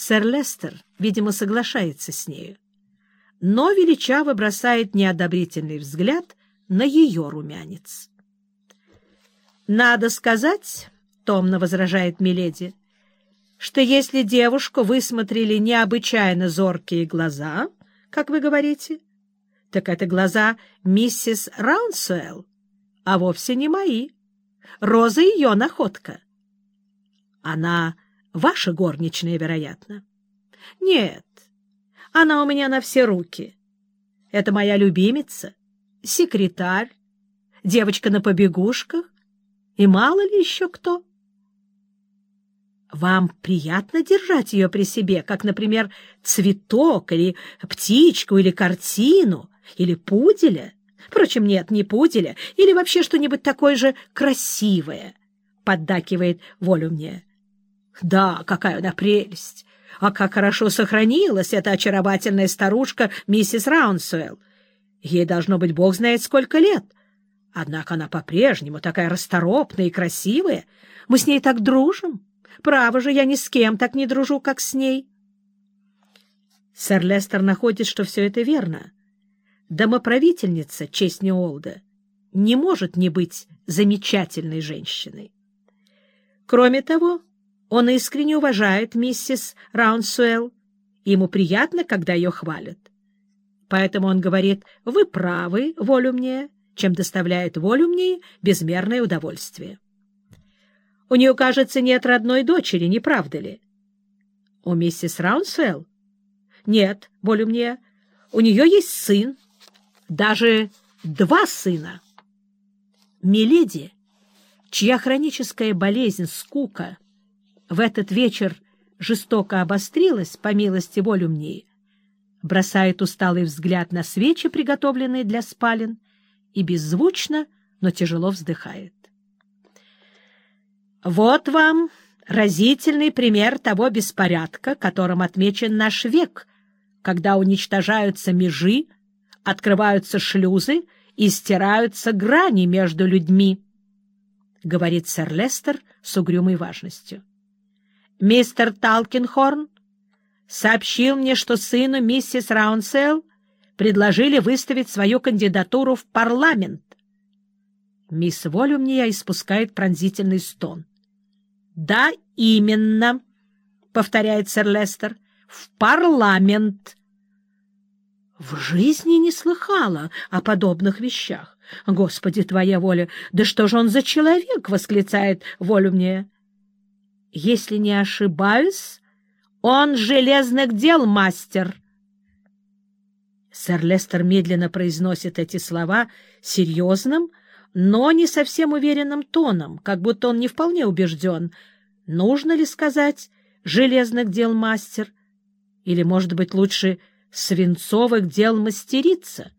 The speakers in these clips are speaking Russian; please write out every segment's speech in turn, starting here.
Сэр Лестер, видимо, соглашается с нею, но величаво бросает неодобрительный взгляд на ее румянец. «Надо сказать, — томно возражает Миледи, — что если девушку высмотрели необычайно зоркие глаза, как вы говорите, так это глаза миссис Раунсуэлл, а вовсе не мои. Роза ее находка. Она ваша горничная, вероятно. Нет, она у меня на все руки. Это моя любимица, секретарь, девочка на побегушках и мало ли еще кто. Вам приятно держать ее при себе, как, например, цветок или птичку или картину или пуделя? Впрочем, нет, не пуделя, или вообще что-нибудь такое же красивое, — поддакивает волю мне. Да, какая она прелесть! А как хорошо сохранилась эта очаровательная старушка миссис Раунсуэлл! Ей должно быть бог знает сколько лет. Однако она по-прежнему такая расторопная и красивая. Мы с ней так дружим. Право же, я ни с кем так не дружу, как с ней. Сэр Лестер находит, что все это верно. Домоправительница, честь Неолда, не может не быть замечательной женщиной. Кроме того, он искренне уважает миссис Раунсуэлл, ему приятно, когда ее хвалят. Поэтому он говорит «Вы правы, волю мне», чем доставляет волю мне безмерное удовольствие. У нее, кажется, нет родной дочери, не правда ли? У миссис Раунсуэлл? Нет, волю мне, у нее есть сын, даже два сына. Миледи, чья хроническая болезнь скука в этот вечер жестоко обострилась, по милости волю мне, бросает усталый взгляд на свечи, приготовленные для спален, и беззвучно, но тяжело вздыхает. Вот вам разительный пример того беспорядка, которым отмечен наш век, когда уничтожаются межи, открываются шлюзы и стираются грани между людьми, — говорит сэр Лестер с угрюмой важностью. Мистер Талкинхорн сообщил мне, что сыну миссис Раунсел предложили выставить свою кандидатуру в парламент. Мисс Волюмния испускает пронзительный стон. — Да, именно, — повторяет сэр Лестер, — в парламент. В жизни не слыхала о подобных вещах. Господи, твоя воля! Да что же он за человек? — восклицает волю мне. Если не ошибаюсь, он железных дел мастер. Сэр Лестер медленно произносит эти слова серьезным, но не совсем уверенным тоном, как будто он не вполне убежден, нужно ли сказать «железных дел мастер» или, может быть, лучше свинцовых дел мастерица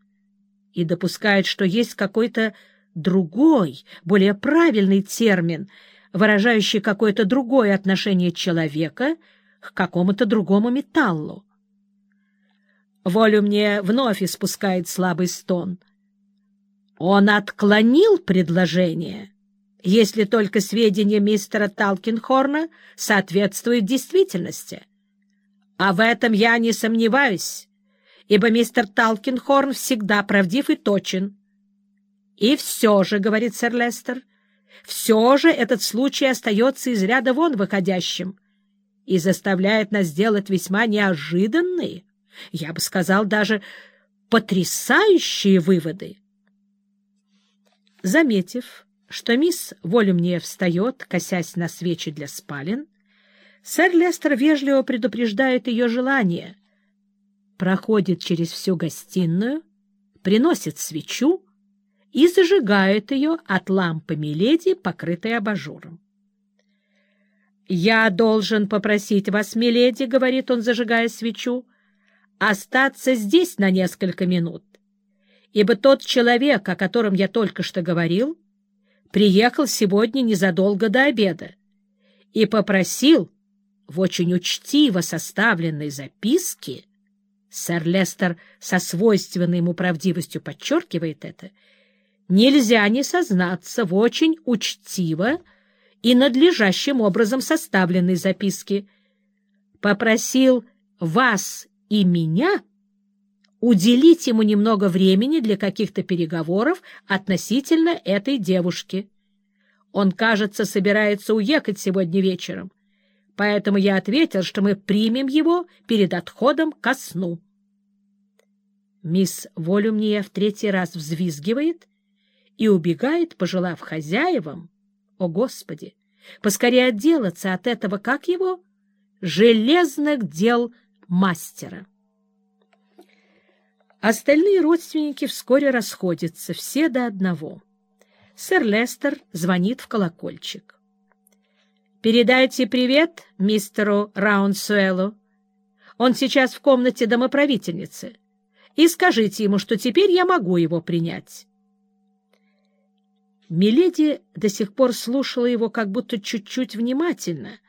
и допускает, что есть какой-то другой, более правильный термин, выражающий какое-то другое отношение человека к какому-то другому металлу. Волю мне вновь испускает слабый стон. Он отклонил предложение, если только сведения мистера Талкинхорна соответствуют действительности. А в этом я не сомневаюсь, ибо мистер Талкинхорн всегда правдив и точен. И все же, — говорит сэр Лестер, — все же этот случай остается из ряда вон выходящим и заставляет нас сделать весьма неожиданные, я бы сказал, даже потрясающие выводы. Заметив, что мисс Волюмне встает, косясь на свечи для спален, Сэр Лестер вежливо предупреждает ее желание, проходит через всю гостиную, приносит свечу и зажигает ее от лампы Миледи, покрытой абажуром. «Я должен попросить вас, Миледи, — говорит он, зажигая свечу, — остаться здесь на несколько минут, ибо тот человек, о котором я только что говорил, приехал сегодня незадолго до обеда и попросил, в очень учтиво составленной записке, сэр Лестер со свойственной ему правдивостью подчеркивает это, нельзя не сознаться в очень учтиво и надлежащим образом составленной записке, попросил вас и меня уделить ему немного времени для каких-то переговоров относительно этой девушки. Он, кажется, собирается уехать сегодня вечером, поэтому я ответил, что мы примем его перед отходом ко сну. Мисс Волюмния в третий раз взвизгивает и убегает, пожелав хозяевам, о, Господи, поскорее отделаться от этого, как его, железных дел мастера. Остальные родственники вскоре расходятся, все до одного. Сэр Лестер звонит в колокольчик. «Передайте привет мистеру Раунсуэлу. Он сейчас в комнате домоправительницы. И скажите ему, что теперь я могу его принять». Миледи до сих пор слушала его как будто чуть-чуть внимательно,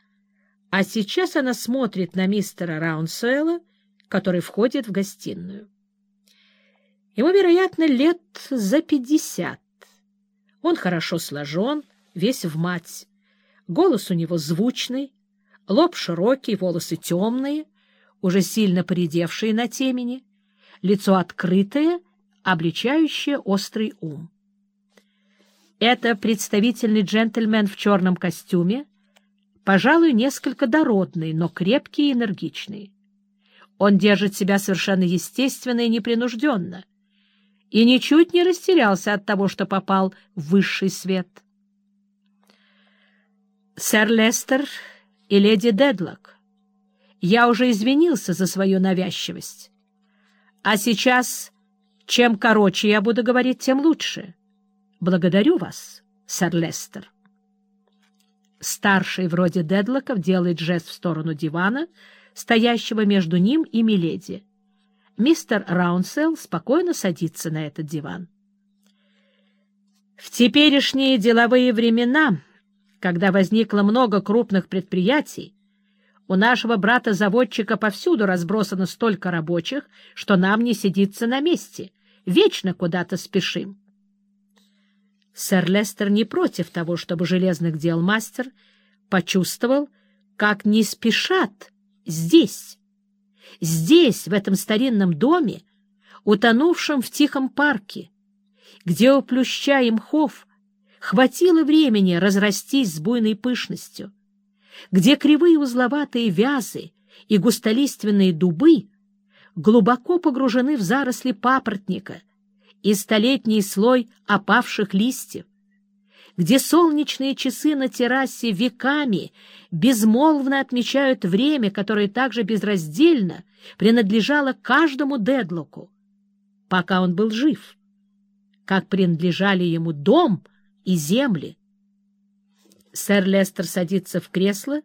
а сейчас она смотрит на мистера Раунсуэла, который входит в гостиную. Ему, вероятно, лет за пятьдесят. Он хорошо сложен, весь в мать. Голос у него звучный, лоб широкий, волосы темные, уже сильно поредевшие на темени, лицо открытое, обличающее острый ум. Это представительный джентльмен в черном костюме, пожалуй, несколько дородный, но крепкий и энергичный. Он держит себя совершенно естественно и непринужденно, и ничуть не растерялся от того, что попал в высший свет. «Сэр Лестер и леди Дедлок, я уже извинился за свою навязчивость. А сейчас, чем короче я буду говорить, тем лучше. Благодарю вас, сэр Лестер». Старший вроде Дедлоков делает жест в сторону дивана, стоящего между ним и Миледи мистер Раунсел спокойно садится на этот диван. В теперешние деловые времена, когда возникло много крупных предприятий, у нашего брата-заводчика повсюду разбросано столько рабочих, что нам не сидится на месте, вечно куда-то спешим. Сэр Лестер не против того, чтобы железных дел мастер почувствовал, как не спешат здесь, здесь, в этом старинном доме, утонувшем в тихом парке, где у плюща и мхов хватило времени разрастись с буйной пышностью, где кривые узловатые вязы и густолиственные дубы глубоко погружены в заросли папоротника и столетний слой опавших листьев, где солнечные часы на террасе веками безмолвно отмечают время, которое также безраздельно принадлежало каждому Дедлоку, пока он был жив, как принадлежали ему дом и земли. Сэр Лестер садится в кресло,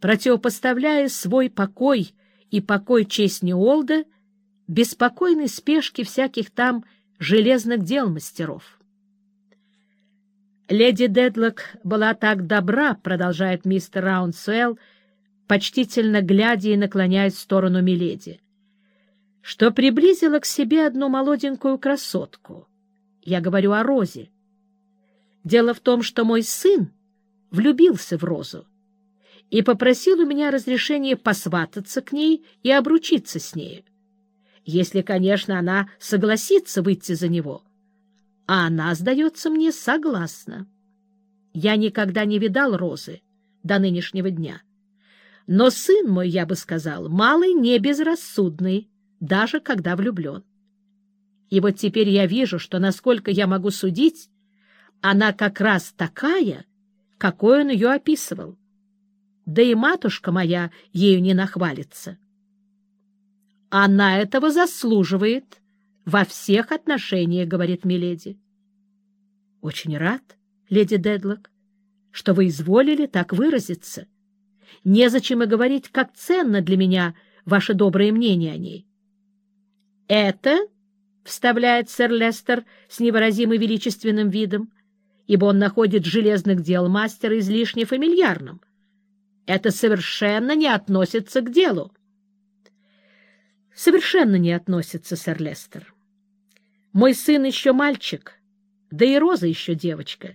противопоставляя свой покой и покой честни Олда беспокойной спешке всяких там железных дел мастеров. Леди Дедлок была так добра, продолжает мистер Раунсуэлл, почтительно глядя и наклоняясь в сторону Миледи, что приблизила к себе одну молоденькую красотку. Я говорю о Розе. Дело в том, что мой сын влюбился в Розу и попросил у меня разрешения посвататься к ней и обручиться с нею, если, конечно, она согласится выйти за него а она, сдается мне, согласна. Я никогда не видал Розы до нынешнего дня. Но сын мой, я бы сказал, малый не безрассудный, даже когда влюблен. И вот теперь я вижу, что, насколько я могу судить, она как раз такая, какой он ее описывал. Да и матушка моя ею не нахвалится. Она этого заслуживает, во всех отношениях, — говорит Миледи. — Очень рад, леди Дедлок, что вы изволили так выразиться. Незачем и говорить, как ценно для меня ваше доброе мнение о ней. — Это, — вставляет сэр Лестер с невыразимо величественным видом, ибо он находит железных дел мастера излишне фамильярным, — это совершенно не относится к делу. — Совершенно не относится, сэр Лестер. Мой сын еще мальчик, да и Роза еще девочка.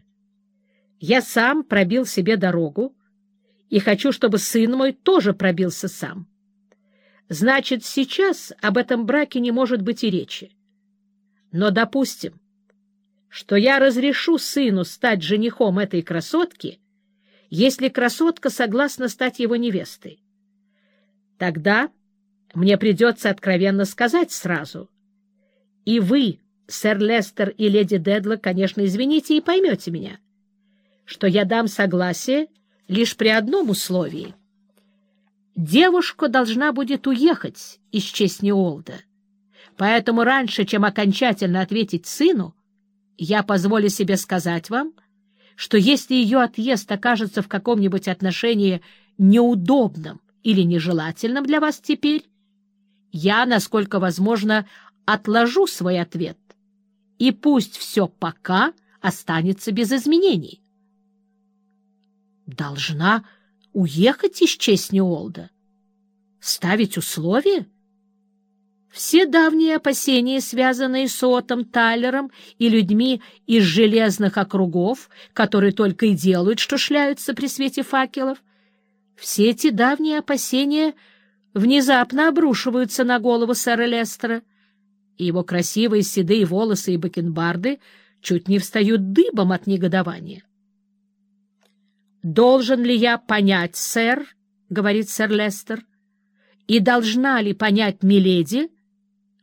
Я сам пробил себе дорогу и хочу, чтобы сын мой тоже пробился сам. Значит, сейчас об этом браке не может быть и речи. Но допустим, что я разрешу сыну стать женихом этой красотки, если красотка согласна стать его невестой. Тогда мне придется откровенно сказать сразу. И вы, сэр Лестер и леди Дедла, конечно, извините и поймете меня, что я дам согласие лишь при одном условии. Девушка должна будет уехать из честни Олда. Поэтому раньше, чем окончательно ответить сыну, я позволю себе сказать вам, что если ее отъезд окажется в каком-нибудь отношении неудобным или нежелательным для вас теперь, я, насколько возможно, отложу свой ответ, и пусть все пока останется без изменений. Должна уехать из честь Ньюолда? Ставить условия? Все давние опасения, связанные с Отом Тайлером и людьми из железных округов, которые только и делают, что шляются при свете факелов, все эти давние опасения внезапно обрушиваются на голову сэра Лестера, и его красивые седые волосы и бакенбарды чуть не встают дыбом от негодования. «Должен ли я понять, сэр, — говорит сэр Лестер, — и должна ли понять Миледи, —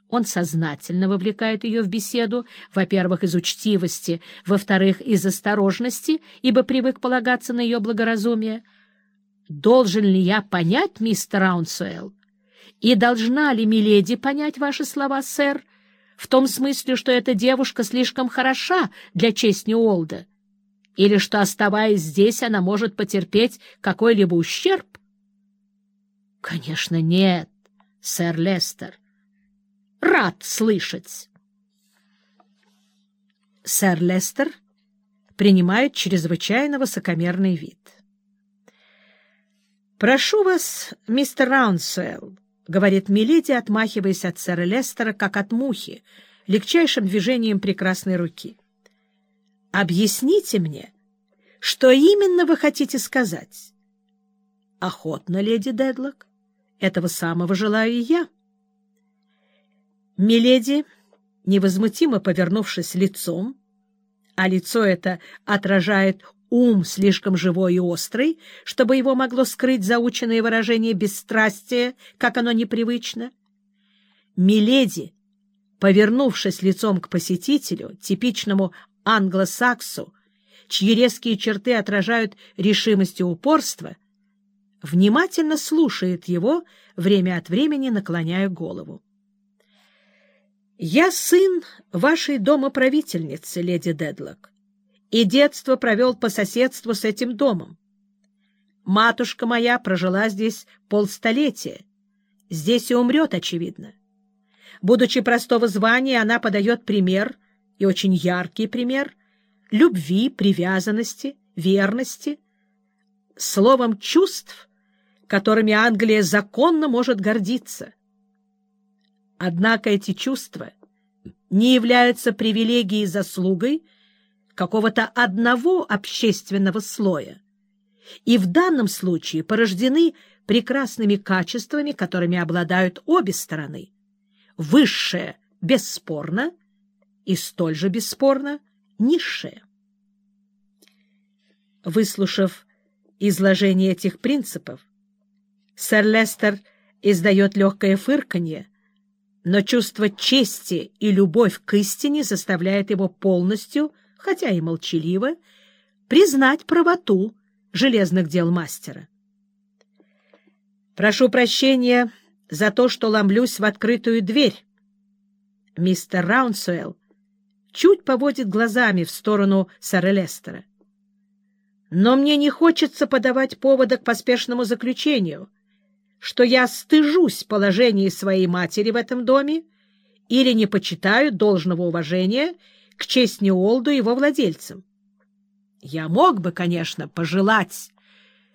он сознательно вовлекает ее в беседу, во-первых, из учтивости, во-вторых, из осторожности, ибо привык полагаться на ее благоразумие. Должен ли я понять, мистер Раунсуэлл? И должна ли Миледи понять ваши слова, сэр, в том смысле, что эта девушка слишком хороша для чести Уолда? Или что, оставаясь здесь, она может потерпеть какой-либо ущерб? — Конечно, нет, сэр Лестер. — рад слышать. Сэр Лестер принимает чрезвычайно высокомерный вид. «Прошу вас, мистер Раунсуэлл», — говорит Миледи, отмахиваясь от сэра Лестера, как от мухи, легчайшим движением прекрасной руки. «Объясните мне, что именно вы хотите сказать?» «Охотно, леди Дедлок. Этого самого желаю и я». Миледи, невозмутимо повернувшись лицом, а лицо это отражает ум слишком живой и острый, чтобы его могло скрыть заученное выражение бесстрастия, как оно непривычно. Миледи, повернувшись лицом к посетителю, типичному англосаксу, чьи резкие черты отражают решимость и упорство, внимательно слушает его, время от времени наклоняя голову. «Я сын вашей домоправительницы, леди Дедлок, и детство провел по соседству с этим домом. Матушка моя прожила здесь полстолетия, здесь и умрет, очевидно. Будучи простого звания, она подает пример, и очень яркий пример, любви, привязанности, верности, словом чувств, которыми Англия законно может гордиться. Однако эти чувства не являются привилегией и заслугой какого-то одного общественного слоя, и в данном случае порождены прекрасными качествами, которыми обладают обе стороны. Высшее — бесспорно, и столь же бесспорно — низшее. Выслушав изложение этих принципов, сэр Лестер издает легкое фырканье, но чувство чести и любовь к истине заставляет его полностью, хотя и молчаливо, признать правоту железных дел мастера. «Прошу прощения за то, что ломлюсь в открытую дверь». Мистер Раунсуэлл чуть поводит глазами в сторону сэра Лестера. «Но мне не хочется подавать повода к поспешному заключению» что я стыжусь положения своей матери в этом доме или не почитаю должного уважения к чести Олду и его владельцам. Я мог бы, конечно, пожелать,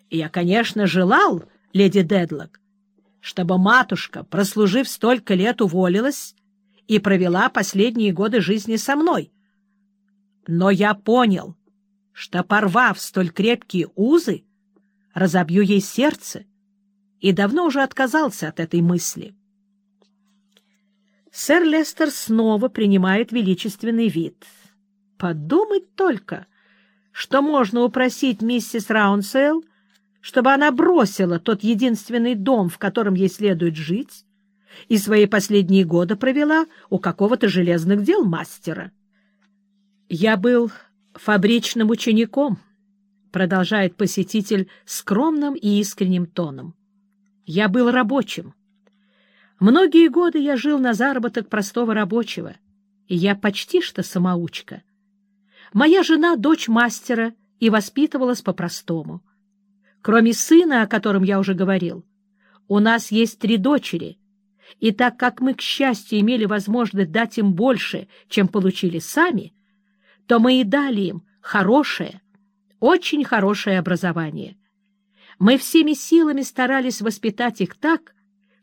и я, конечно, желал, леди Дедлок, чтобы матушка, прослужив столько лет, уволилась и провела последние годы жизни со мной. Но я понял, что, порвав столь крепкие узы, разобью ей сердце, и давно уже отказался от этой мысли. Сэр Лестер снова принимает величественный вид. Подумать только, что можно упросить миссис Раунсуэлл, чтобы она бросила тот единственный дом, в котором ей следует жить, и свои последние годы провела у какого-то железных дел мастера. «Я был фабричным учеником», — продолжает посетитель скромным и искренним тоном. «Я был рабочим. Многие годы я жил на заработок простого рабочего, и я почти что самоучка. Моя жена — дочь мастера и воспитывалась по-простому. Кроме сына, о котором я уже говорил, у нас есть три дочери — и так как мы, к счастью, имели возможность дать им больше, чем получили сами, то мы и дали им хорошее, очень хорошее образование. Мы всеми силами старались воспитать их так,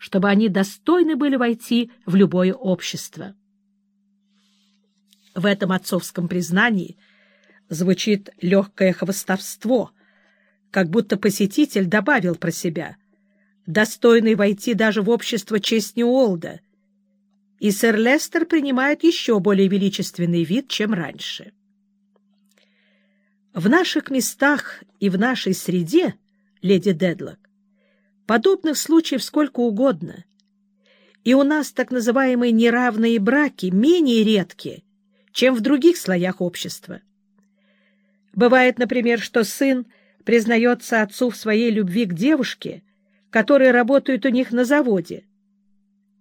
чтобы они достойны были войти в любое общество. В этом отцовском признании звучит легкое хвостовство, как будто посетитель добавил про себя достойный войти даже в общество честь Уолда, и сэр Лестер принимает еще более величественный вид, чем раньше. В наших местах и в нашей среде, леди Дедлок, подобных случаев сколько угодно, и у нас так называемые неравные браки менее редки, чем в других слоях общества. Бывает, например, что сын признается отцу в своей любви к девушке, которые работают у них на заводе.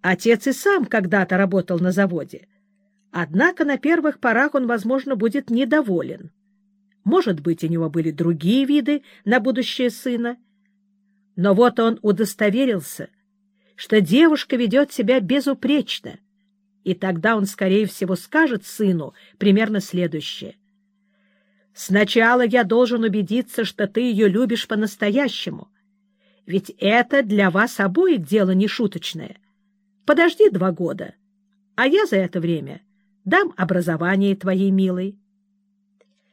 Отец и сам когда-то работал на заводе. Однако на первых порах он, возможно, будет недоволен. Может быть, у него были другие виды на будущее сына. Но вот он удостоверился, что девушка ведет себя безупречно, и тогда он, скорее всего, скажет сыну примерно следующее. «Сначала я должен убедиться, что ты ее любишь по-настоящему» Ведь это для вас обоих дело не шуточное. Подожди два года, а я за это время дам образование твоей милой.